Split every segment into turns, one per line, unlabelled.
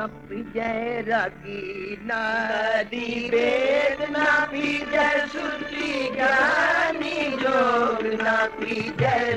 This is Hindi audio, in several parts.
न पिजय रगी नारी वेद न पिजय सुती ज्ञानी जोग न पिजय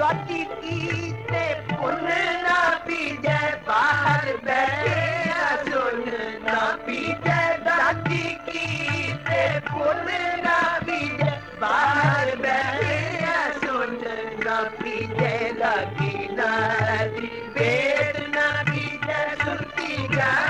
स्वाति की से पुन न पीजे, बाहर बैठे सुन न पीजे। दाती की न पीजे, बाहर सुन न पीजे। लगी नदी वेद न पीजे सुनती गानी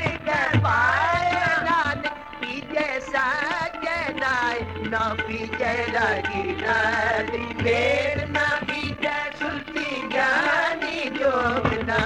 न पीजे लगी नदी बेर न पीजे सुलती ज्ञानी जोग न